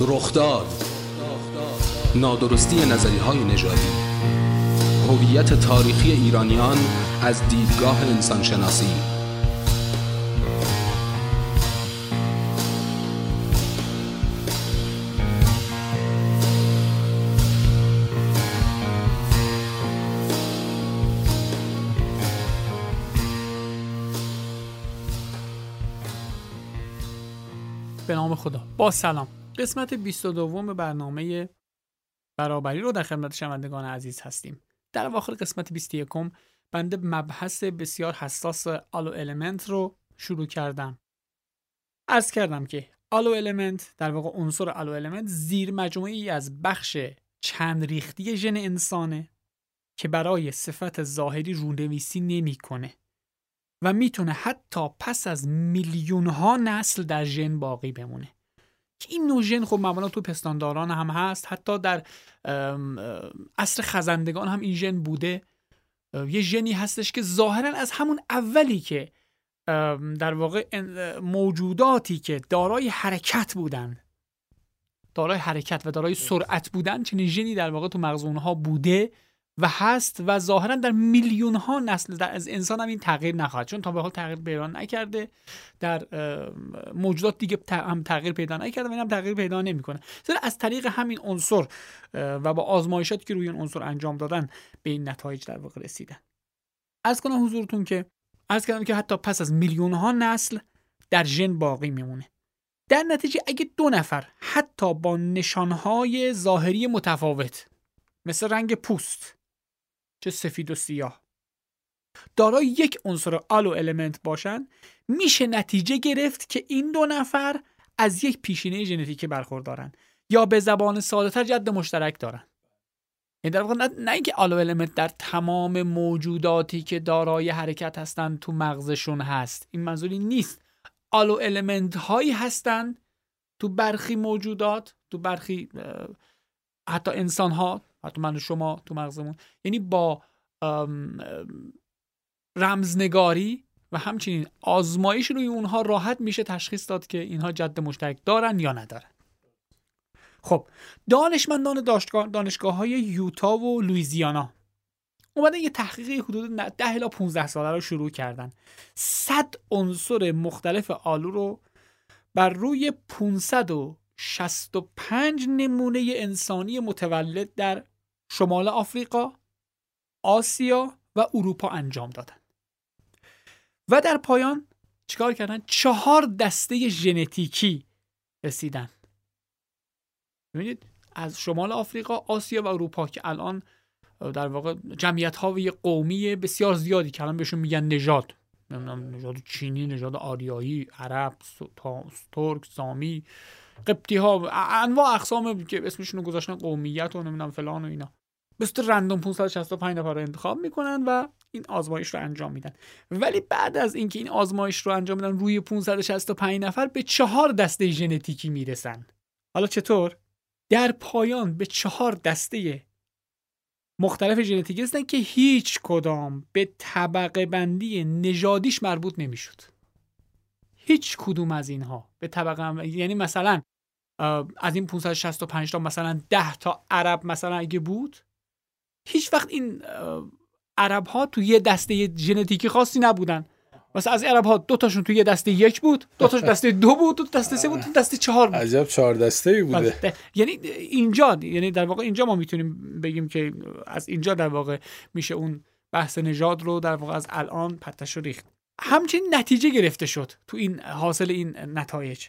رخداد نادرستی نظری های نژادی. هویت تاریخی ایرانیان از دیدگاه انسانشناسی. به نام خدا. با سلام. قسمت 22 برنامه برابری رو در خدمت شنوندگان عزیز هستیم. در اواخر قسمت 21 بنده مبحث بسیار حساس Alu element رو شروع کردم. عرض کردم که Alu element در واقع عنصر Alu element زیر مجموعه‌ای از بخش چند ریختی ژن انسانه که برای صفت ظاهری رونویسی نمی‌کنه و می‌تونه حتی پس از میلیون ها نسل در ژن باقی بمونه. که این نوع ژن خب معمولا تو پستانداران هم هست. حتی در عصر خزندگان هم این ژن بوده. یه ژنی هستش که ظاهرا از همون اولی که در واقع موجوداتی که دارای حرکت بودن. دارای حرکت و دارای سرعت بودن چنین ژنی در واقع تو مغز اونها بوده. و هست و ظاهرا در میلیون ها نسل در از انسان هم این تغییر نخواهد چون تا به حال تغییر پیدا نکرده. در موجودات دیگه هم تغییر پیدا نکرده و این هم تغییر پیدا نمی‌کنه. زیرا از طریق همین عنصر و با آزمایشاتی که روی این عنصر انجام دادن به این نتایج در واقع رسیدن. از کنم حضورتون که از کردم که حتی پس از میلیون ها نسل در ژن باقی میمونه. در نتیجه اگه دو نفر حتی با نشانهای ظاهری متفاوت مثل رنگ پوست چه سفید و سیاه. دارای یک عنصر Alu element باشن میشه نتیجه گرفت که این دو نفر از یک پیشینه ژنتیکی برخوردارن یا به زبان سادهتر جد مشترک دارن. این در واقع نه, اینکه Alu element در تمام موجوداتی که دارای حرکت هستن تو مغزشون هست. این منظوری نیست. Alu element هایی هستن تو برخی موجودات تو برخی حتی انسان ها حتی من و شما تو مغزمون. یعنی با رمزنگاری و همچنین آزمایش روی اونها راحت میشه تشخیص داد که اینها جد مشترک دارن یا ندارن. خب دانشمندان دانشگاه, دانشگاه های یوتا و لویزیانا اومدن یه تحقیقی حدود 10 الی 15 ساله رو شروع کردن. 100 عنصر مختلف آلو رو بر روی 565 نمونه انسانی متولد در شمال آفریقا، آسیا و اروپا انجام دادن. و در پایان چیکار کردن؟ چهار دسته ژنتیکی رسیدن. ببینید از شمال آفریقا، آسیا و اروپا که الان در واقع جمعیت های قومی بسیار زیادی که الان بهشون میگن نژاد. نمی‌دونم نژاد چینی، نژاد آریایی، عرب، ترک، سامی، قبطی ها انواع اقسام که اسمشون رو گذاشتن قومیت و نمی‌دونم فلان و اینا. به صورت رندوم 565 نفر رو انتخاب می‌کنن و این آزمایش رو انجام میدن. ولی بعد از اینکه این آزمایش رو انجام میدن روی 565 نفر به چهار دسته ژنتیکی می‌رسن. حالا چطور؟ در پایان به چهار دسته مختلف ژنتیکی هستن که هیچ کدام به طبقه بندی نژادیش مربوط نمی‌شد. هیچ کدوم از اینها به طبقه یعنی مثلا از این 565 تا مثلا 10 تا عرب مثلا اگه بود هیچ وقت این عرب ها تو یه دسته ژنتیکی خاصی نبودن. مثلا از عرب ها دو تاشون تو یه دسته یک بود دو تاش دسته دو بود دو دسته سه بود دو دسته چهار بود. عجب چهار دسته ای بوده. بله. یعنی اینجا یعنی در واقع اینجا ما می‌تونیم بگیم که از اینجا در واقع میشه اون بحث نژاد رو در واقع از الان پرتش ریخت. همچنین نتیجه گرفته شد تو این حاصل این نتایج.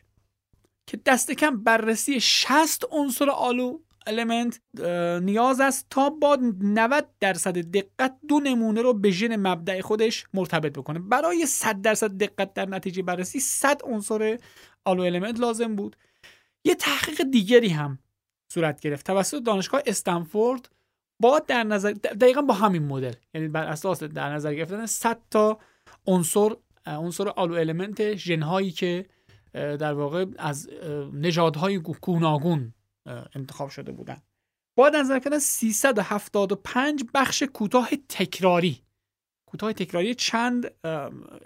که دست کم بررسی 60 عنصر آلو المنت نیاز است تا با 90 درصد دقت دو نمونه رو به ژن مبدع خودش مرتبط بکنه. برای 100 درصد دقت در نتیجه بررسی 100 عنصر Alu element لازم بود. یه تحقیق دیگری هم صورت گرفت. توسط دانشگاه استنفورد با در نظر دقیقا با همین مدل. یعنی بر اساس در نظر گرفتن 100 تا عنصر عنصر Alu element ژن هایی که در واقع از نژادهای گوناگون انتخاب شده بودن. با نظر کردن 375 بخش کوتاه تکراری. کوتاه تکراری چند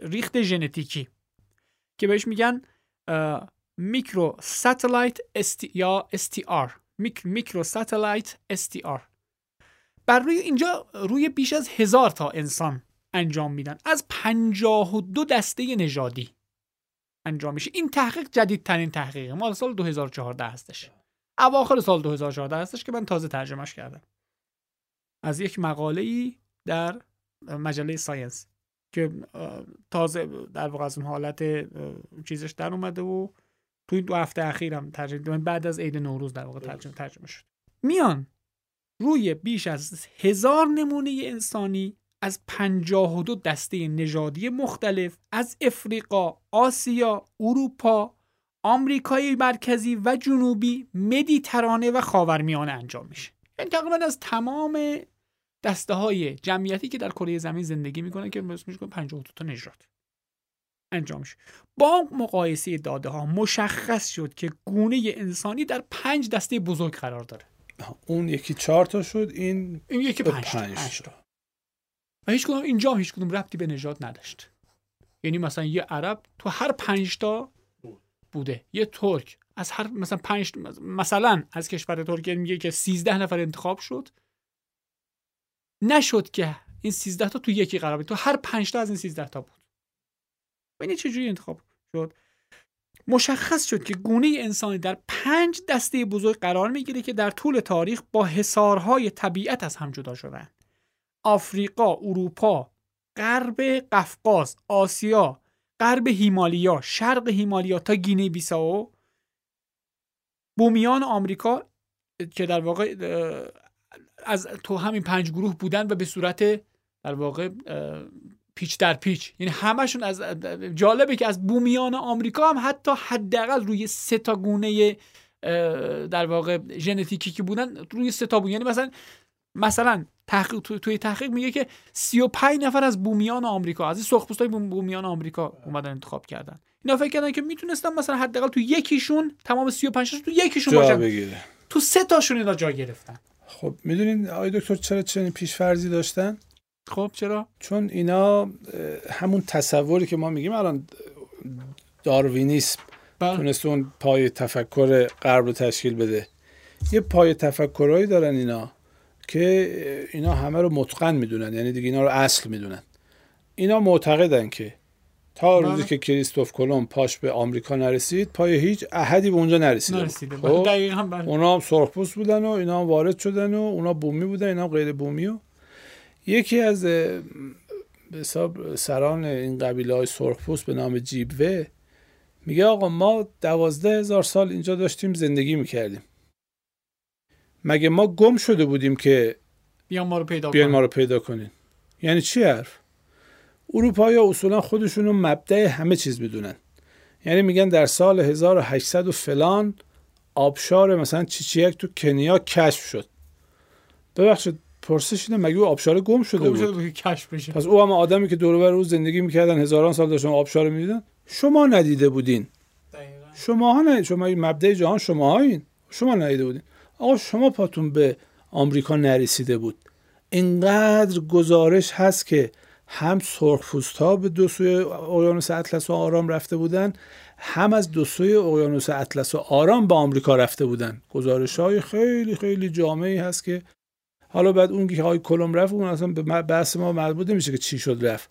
ریخت ژنتیکی که بهش میگن میکرو ساتلایت یا STR میکرو ساتلایت STR بر روی اینجا روی بیش از هزار تا انسان انجام میدن. از پنجاه و دو دسته نژادی انجام میشه. این تحقیق جدیدترین تحقیقه. مال سال 2014 هستش. اواخر سال 2014 هستش که من تازه ترجمهش کردم. از یک مقاله ای در مجله ساینس که تازه در واقع از اون حالت چیزش در اومده و تو این دو هفته اخیرم ترجمه بعد از عید نوروز در واقع ترجمه ترجمه شد. میان روی بیش از هزار نمونه انسانی از 52 دسته نژادی مختلف از افریقا، آسیا، اروپا، آمریکای مرکزی و جنوبی، مدیترانه و خاورمیانه انجام میشه. یعنی تقریبا از تمام دسته های جمعیتی که در کره زمین زندگی می‌کنن که اسمش 52 تا نژاد انجام میشه. با مقایسه داده ها مشخص شد که گونه انسانی در پنج دسته بزرگ قرار داره. اون یکی چهار تا شد این این یکی پنج, پنج تا. و هیچ کدوم اینجا هیچ کدوم ربطی به نژاد نداشت. یعنی مثلا یه عرب تو هر پنج تا بوده. یه ترک. از هر مثلا پنج مثلا از کشور ترکیه میگه که 13 نفر انتخاب شد. نشد که این 13 تا تو یکی قرار تو هر پنج تا از این 13 تا بود. ببینید چجوری انتخاب شد؟ مشخص شد که گونه انسانی در پنج دسته بزرگ قرار می‌گیره که در طول تاریخ با حصارهای طبیعت از هم جدا شدن. آفریقا، اروپا، غرب قفقاز، آسیا، غرب هیمالیا، شرق هیمالیا تا گینه بیساو. بومیان آمریکا که در واقع از تو همین پنج گروه بودن و به صورت در واقع پیچ در پیچ. یعنی همشون از جالبه که از بومیان آمریکا هم حتی حداقل روی سه تا گونه در واقع ژنتیکی که بودن روی سه تا بود. یعنی مثلا مثلا تحقیق توی تحقیق میگه که 35 نفر از بومیان آمریکا از این سرخپوستای بومیان آمریکا اومدن انتخاب کردن. اینا فکر کردن که می‌تونستن مثلا حداقل تو یکیشون تمام 35 تو یکیشون باشن. بگیره. تو سه تاشون اینا جا گرفتن. خب می‌دونین آقای دکتر چرا چنین پیشفرضی داشتن؟ خب چرا؟ چون اینا همون تصوری که ما میگیم الان داروینیسم بله. تونست اون پای تفکر غرب رو تشکیل بده. یه پای تفکرهایی دارن اینا. که اینا همه رو متقن می‌دونن یعنی دیگه اینا رو اصل می‌دونن اینا معتقدن که تا بله. روزی که کریستوف کلم پاش به آمریکا نرسید پای هیچ احدی به اونجا نرسیده, نرسیده. خب بله. اونا هم سرخپوست بودن و اینا هم وارد شدن و اونا بومی بودن اینا هم غیر بومی و یکی از حساب سران این قبیله های سرخپوست به نام جیبوه میگه آقا ما دوازده هزار سال اینجا داشتیم زندگی می‌کردیم مگه ما گم شده بودیم که بیان ما رو پیدا بیان ما رو پیدا کنین؟ یعنی چی حرف؟ اروپایی ها اصولا خودشون رو مبدع همه چیز می‌دونن. یعنی میگن در سال 1800 و فلان آبشار مثلا چیچیک تو کنیا کشف شد. ببخشید پرسش اینه مگه آبشار گم شده گم بود؟ کشف بشه. پس او هم آدمی که دور بر روز زندگی می‌کردن هزاران سال داشتن آبشار می‌دیدن؟ شما ندیده بودین. شما ها نه شما مبدع جهان شما هایین شما ندیده بودین. آقا شما پاتون به آمریکا نرسیده بود. اینقدر گزارش هست که هم سرخپوست به دو سوی اقیانوس اطلس و آرام رفته بودن هم از دو سوی اقیانوس اطلس و آرام به آمریکا رفته بودن. گزارش های خیلی خیلی جامعی هست که حالا بعد اون که های کلم رفت اون اصلا به بحث ما مربوط نمیشه که چی شد رفت.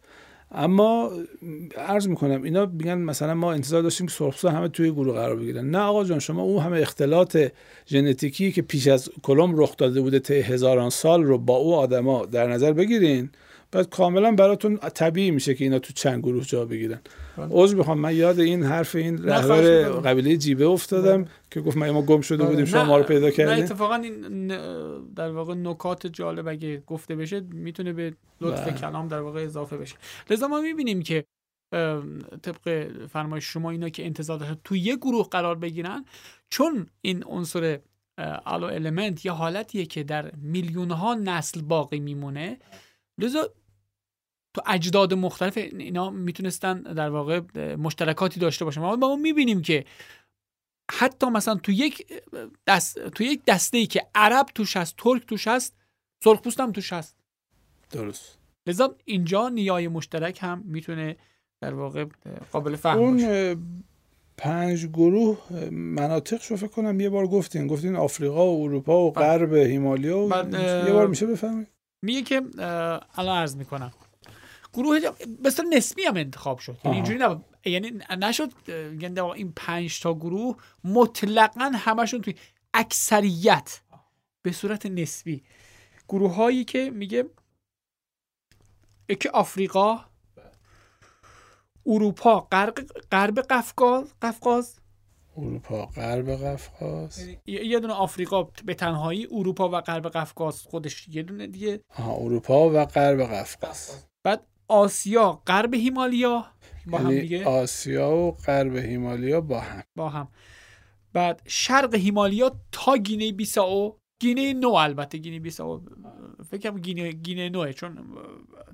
اما عرض می‌کنم اینا میگن مثلا ما انتظار داشتیم که سرخپوستا همه توی گروه قرار بگیرن. نه آقا جان شما اون همه اختلاط ژنتیکی که پیش از کلم رخ داده بوده تا هزاران سال رو با او آدما در نظر بگیرین. بعد کاملا براتون طبیعی میشه که اینا تو چند گروه جا بگیرن بله. عذر بخوام من یاد این حرف این رهبر قبیله جیبه افتادم بله. که گفت ما گم شده بله. بودیم شما ما رو پیدا کردیم نه اتفاقا این در واقع نکات جالب اگه گفته بشه می‌تونه به لطف کلام در واقع اضافه بشه لذا ما می‌بینیم که طبق فرمایش شما اینا که انتظار داشت تو یه گروه قرار بگیرن چون این عنصر الو المنت یه حالتیه که در میلیون ها نسل باقی میمونه لذا تو اجداد مختلف اینا می‌تونستن در واقع مشترکاتی داشته باشن. ما ما می‌بینیم که حتی مثلا تو یک دست تو یک دسته ای که عرب توش هست ترک توش هست سرخپوست هم توش هست. درست. لذا اینجا نیای مشترک هم می‌تونه در واقع قابل فهم اون باشه. پنج گروه مناطق شو فکر کنم یه بار گفتین. گفتین آفریقا و اروپا و غرب هیمالیا و یه بار میشه بفهمید؟ میگه که الان عرض می‌کنم. گروه مثل نسبی هم انتخاب شد. یعنی اینجوری نبود. یعنی نشد یعنی این پنج تا گروه مطلقا همشون توی اکثریت به صورت نسبی. گروه هایی که میگه یکی آفریقا اروپا غرب غرب قفقاز قفقاز اروپا غرب قفقاز. یه دونه آفریقا به تنهایی اروپا و غرب قفقاز خودش یه دونه دیگه. آها اروپا و غرب قفقاز. بعد آسیا غرب هیمالیا. با هم یعنی دیگه. آسیا و غرب هیمالیا با هم. با هم. بعد شرق هیمالیا تا گینه بیساو. گینه نو البته گینه بیساو فکرم گینه گینه نوه چون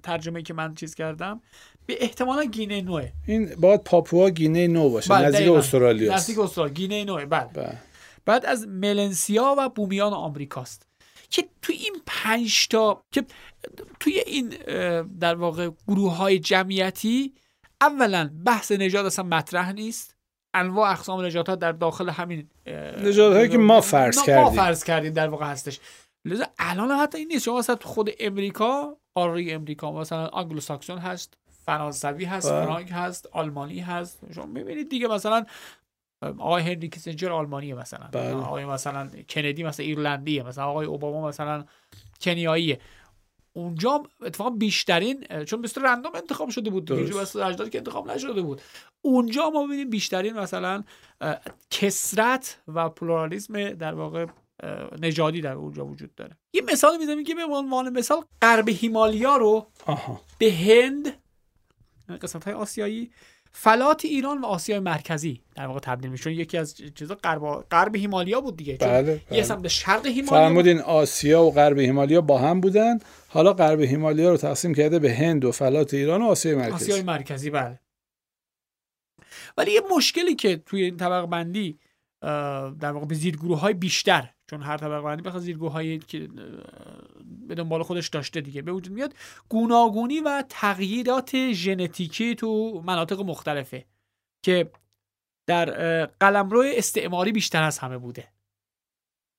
ترجمه که من چیز کردم به احتمال گینه نوه. این باید پاپوا گینه نو باشه بله، نزدیک. استرالیا نزدیک استرالیا. گینه نوه بله. بله. بعد از ملنسیا و بومیان آمریکاست که توی این پنج تا که توی این در واقع گروه های جمعیتی اولا بحث نژاد اصلا مطرح نیست. انواع اقسام نژادها در داخل همین اه، نژادهایی که ما فرض نه، ما کردیم. فرض کردیم در واقع هستش لذا الان حتی این نیست شما مثلا تو خود امریکا قاره امریکا مثلا آنگلو ساکسون هست فرانسوی هست بله. فرانک هست آلمانی هست شما می‌بینید دیگه مثلا آقای هنری کیسنجر آلمانیه مثلا بله. آقای مثلا کندی مثلا ایرلندیه مثلا آقای اوباما مثلا کنیاییه اونجا اتفاقا بیشترین چون مثل رندوم انتخاب شده بود دیگه مثل اجداد که انتخاب نشده بود. اونجا ما ببینیم بیشترین مثلا کسرت و پلورالیسم در واقع نژادی در اونجا وجود داره. یه مثال می‌زنیم که به عنوان مثال غرب هیمالیا رو آها. به هند قسمت های آسیایی فلات ایران و آسیای مرکزی در واقع تبدیل میشه چون یکی از چیزا غرب غرب هیمالیا بود دیگه. چون بله یه بله. سمت شرق هیمالیا. فرمودین آسیا و غرب هیمالیا با هم بودن. حالا غرب هیمالیا رو تقسیم کرده به هند و فلات ایران و آسیای مرکزی. آسیای مرکزی بله. ولی یه مشکلی که توی این طبقه بندی در واقع به زیرگروه های بیشتر چون هر طبقه بندی بخواد زیرگروه که به دنبال خودش داشته دیگه. به وجود میاد گوناگونی و تغییرات ژنتیکی تو مناطق مختلفه که در قلمرو استعماری بیشتر از همه بوده.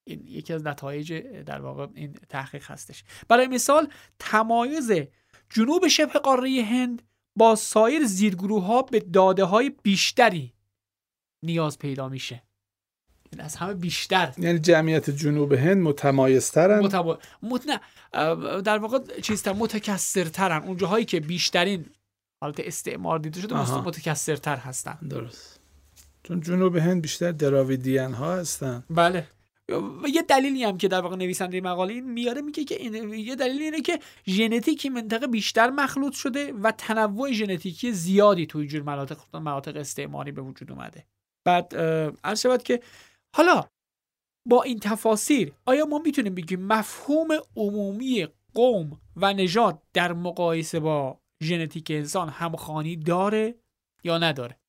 این یکی از نتایج در واقع این تحقیق هستش. برای مثال تمایز جنوب شبه قاره هند با سایر زیرگروه ها به داده های بیشتری نیاز پیدا میشه. از همه بیشتر. یعنی جمعیت جنوب هند متمایزترن؟ متبا... مت... نه، در واقع چیزتر متکثرترن. اون جاهایی که بیشترین حالت استعمار دیده شده آها. متکثرتر هستن. درست. چون جنوب هند بیشتر دراویدیان ها هستن. بله. و یه دلیلی هم که در واقع نویسنده مقاله این میاره میگه که این یه دلیل اینه که ژنتیک این منطقه بیشتر مخلوط شده و تنوع ژنتیکی زیادی توی جور مناطق مناطق استعماری به وجود اومده. بعد عرض شود که حالا با این تفاسیر آیا ما می‌تونیم بگیم مفهوم عمومی قوم و نژاد در مقایسه با ژنتیک انسان همخوانی داره یا نداره؟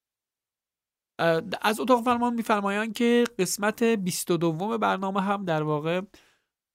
از اتاق فرمان میفرمایند که قسمت 22 برنامه هم در واقع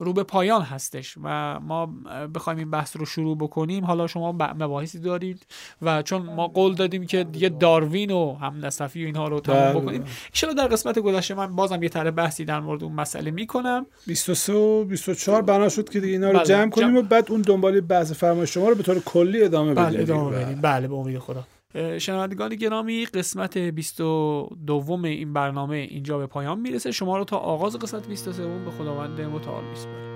رو به پایان هستش و ما بخوایم این بحث رو شروع بکنیم حالا شما مباحثی دارید و چون ما قول دادیم که دیگه داروین و هم نصفی و اینها رو تمام بله. بکنیم ان در قسمت گذشته من بازم یه طرح بحثی در مورد اون مسئله می‌کنم 23 و 24 بنا شد که دیگه اینا رو بله، جمع کنیم جمع. و بعد اون دنبال بحث فرمایش شما رو به طور کلی ادامه بدیم بله ادامه. بدیم بله به امید خدا شنوندگان گرامی قسمت 22 این برنامه اینجا به پایان می‌رسه. شما رو تا آغاز قسمت 23 به خداوند متعال میسپاریم.